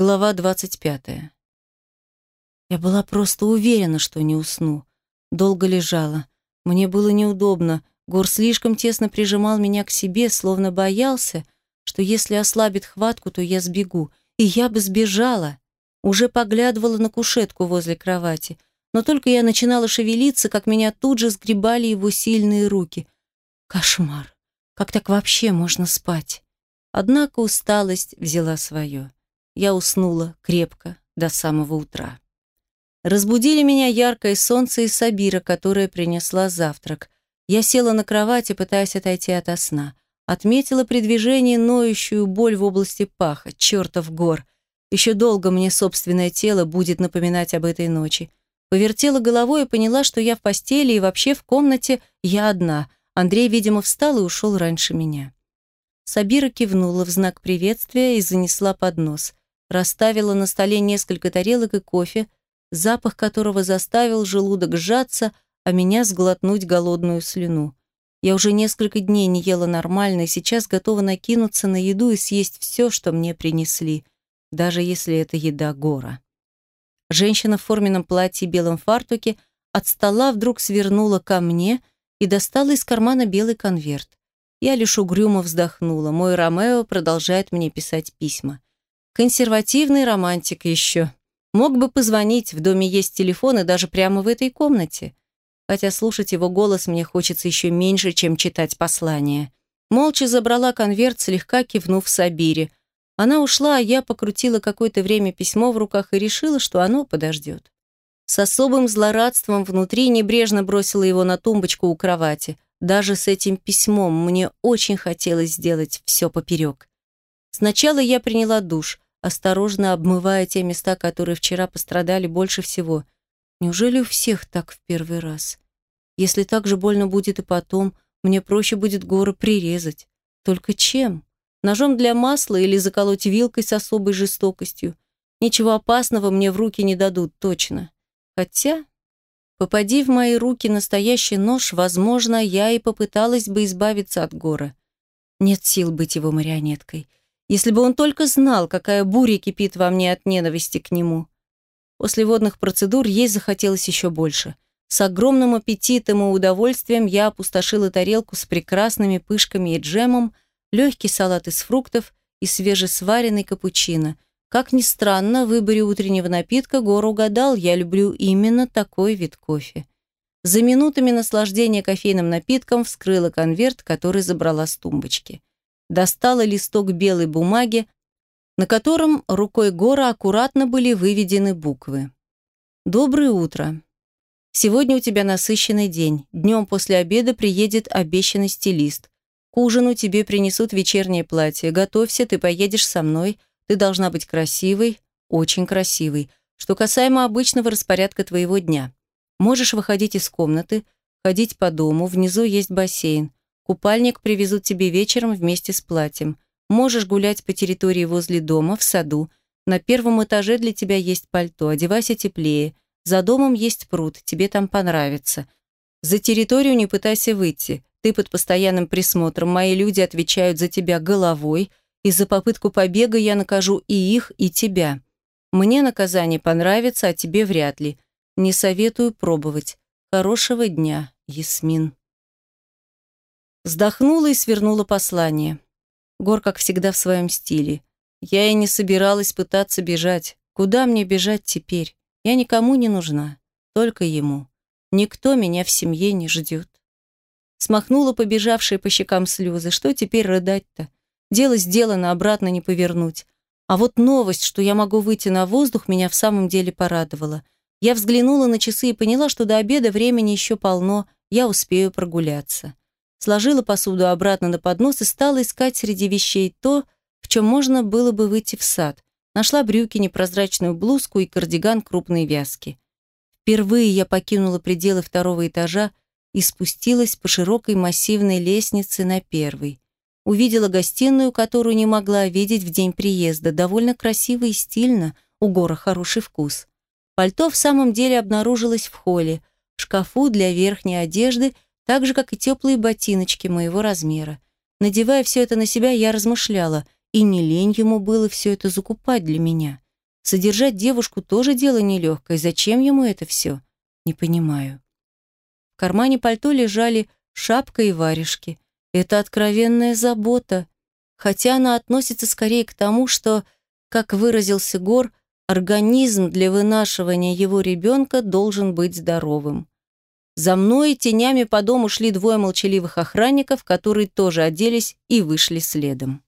Глава 25. Я была просто уверена, что не усну. Долго лежала. Мне было неудобно. Гор слишком тесно прижимал меня к себе, словно боялся, что если ослабит хватку, то я сбегу. И я бы сбежала. Уже поглядывала на кушетку возле кровати. Но только я начинала шевелиться, как меня тут же сгребали его сильные руки. Кошмар. Как так вообще можно спать? Однако усталость взяла свое я уснула крепко до самого утра. Разбудили меня яркое солнце и Сабира, которая принесла завтрак. Я села на кровати, пытаясь отойти от сна. Отметила при движении ноющую боль в области паха, чертов гор. Еще долго мне собственное тело будет напоминать об этой ночи. Повертела головой и поняла, что я в постели и вообще в комнате я одна. Андрей, видимо, встал и ушел раньше меня. Сабира кивнула в знак приветствия и занесла поднос расставила на столе несколько тарелок и кофе, запах которого заставил желудок сжаться, а меня сглотнуть голодную слюну. Я уже несколько дней не ела нормально и сейчас готова накинуться на еду и съесть все, что мне принесли, даже если это еда гора. Женщина в форменном платье и белом фартуке от стола вдруг свернула ко мне и достала из кармана белый конверт. Я лишь угрюмо вздохнула. Мой Ромео продолжает мне писать письма. Консервативный романтик еще. Мог бы позвонить, в доме есть телефон и даже прямо в этой комнате. Хотя слушать его голос мне хочется еще меньше, чем читать послание. Молча забрала конверт, слегка кивнув Сабире. Она ушла, а я покрутила какое-то время письмо в руках и решила, что оно подождет. С особым злорадством внутри небрежно бросила его на тумбочку у кровати. Даже с этим письмом мне очень хотелось сделать все поперек. Сначала я приняла душ, осторожно обмывая те места, которые вчера пострадали больше всего. Неужели у всех так в первый раз? Если так же больно будет и потом, мне проще будет горы прирезать. Только чем? Ножом для масла или заколоть вилкой с особой жестокостью? Ничего опасного мне в руки не дадут, точно. Хотя, попади в мои руки настоящий нож, возможно, я и попыталась бы избавиться от гора. Нет сил быть его марионеткой. Если бы он только знал, какая буря кипит во мне от ненависти к нему. После водных процедур ей захотелось еще больше. С огромным аппетитом и удовольствием я опустошила тарелку с прекрасными пышками и джемом, легкий салат из фруктов и свежесваренный капучино. Как ни странно, в выборе утреннего напитка Гор угадал, я люблю именно такой вид кофе. За минутами наслаждения кофейным напитком вскрыла конверт, который забрала с тумбочки достала листок белой бумаги, на котором рукой Гора аккуратно были выведены буквы. «Доброе утро. Сегодня у тебя насыщенный день. Днем после обеда приедет обещанный стилист. К ужину тебе принесут вечернее платье. Готовься, ты поедешь со мной. Ты должна быть красивой, очень красивой. Что касаемо обычного распорядка твоего дня. Можешь выходить из комнаты, ходить по дому, внизу есть бассейн. Купальник привезут тебе вечером вместе с платьем. Можешь гулять по территории возле дома, в саду. На первом этаже для тебя есть пальто, одевайся теплее. За домом есть пруд, тебе там понравится. За территорию не пытайся выйти. Ты под постоянным присмотром, мои люди отвечают за тебя головой, и за попытку побега я накажу и их, и тебя. Мне наказание понравится, а тебе вряд ли. Не советую пробовать. Хорошего дня, Ясмин. Вздохнула и свернула послание. Гор, как всегда, в своем стиле. Я и не собиралась пытаться бежать. Куда мне бежать теперь? Я никому не нужна. Только ему. Никто меня в семье не ждет. Смахнула побежавшие по щекам слезы. Что теперь рыдать-то? Дело сделано, обратно не повернуть. А вот новость, что я могу выйти на воздух, меня в самом деле порадовала. Я взглянула на часы и поняла, что до обеда времени еще полно, я успею прогуляться сложила посуду обратно на поднос и стала искать среди вещей то, в чем можно было бы выйти в сад. Нашла брюки, непрозрачную блузку и кардиган крупной вязки. Впервые я покинула пределы второго этажа и спустилась по широкой массивной лестнице на первый. Увидела гостиную, которую не могла видеть в день приезда. Довольно красиво и стильно, у Гора хороший вкус. Пальто в самом деле обнаружилось в холле, в шкафу для верхней одежды – так же, как и теплые ботиночки моего размера. Надевая все это на себя, я размышляла, и не лень ему было все это закупать для меня. Содержать девушку тоже дело нелегкое. Зачем ему это все? Не понимаю. В кармане пальто лежали шапка и варежки. Это откровенная забота. Хотя она относится скорее к тому, что, как выразился Гор, организм для вынашивания его ребенка должен быть здоровым. За мной тенями по дому шли двое молчаливых охранников, которые тоже оделись и вышли следом.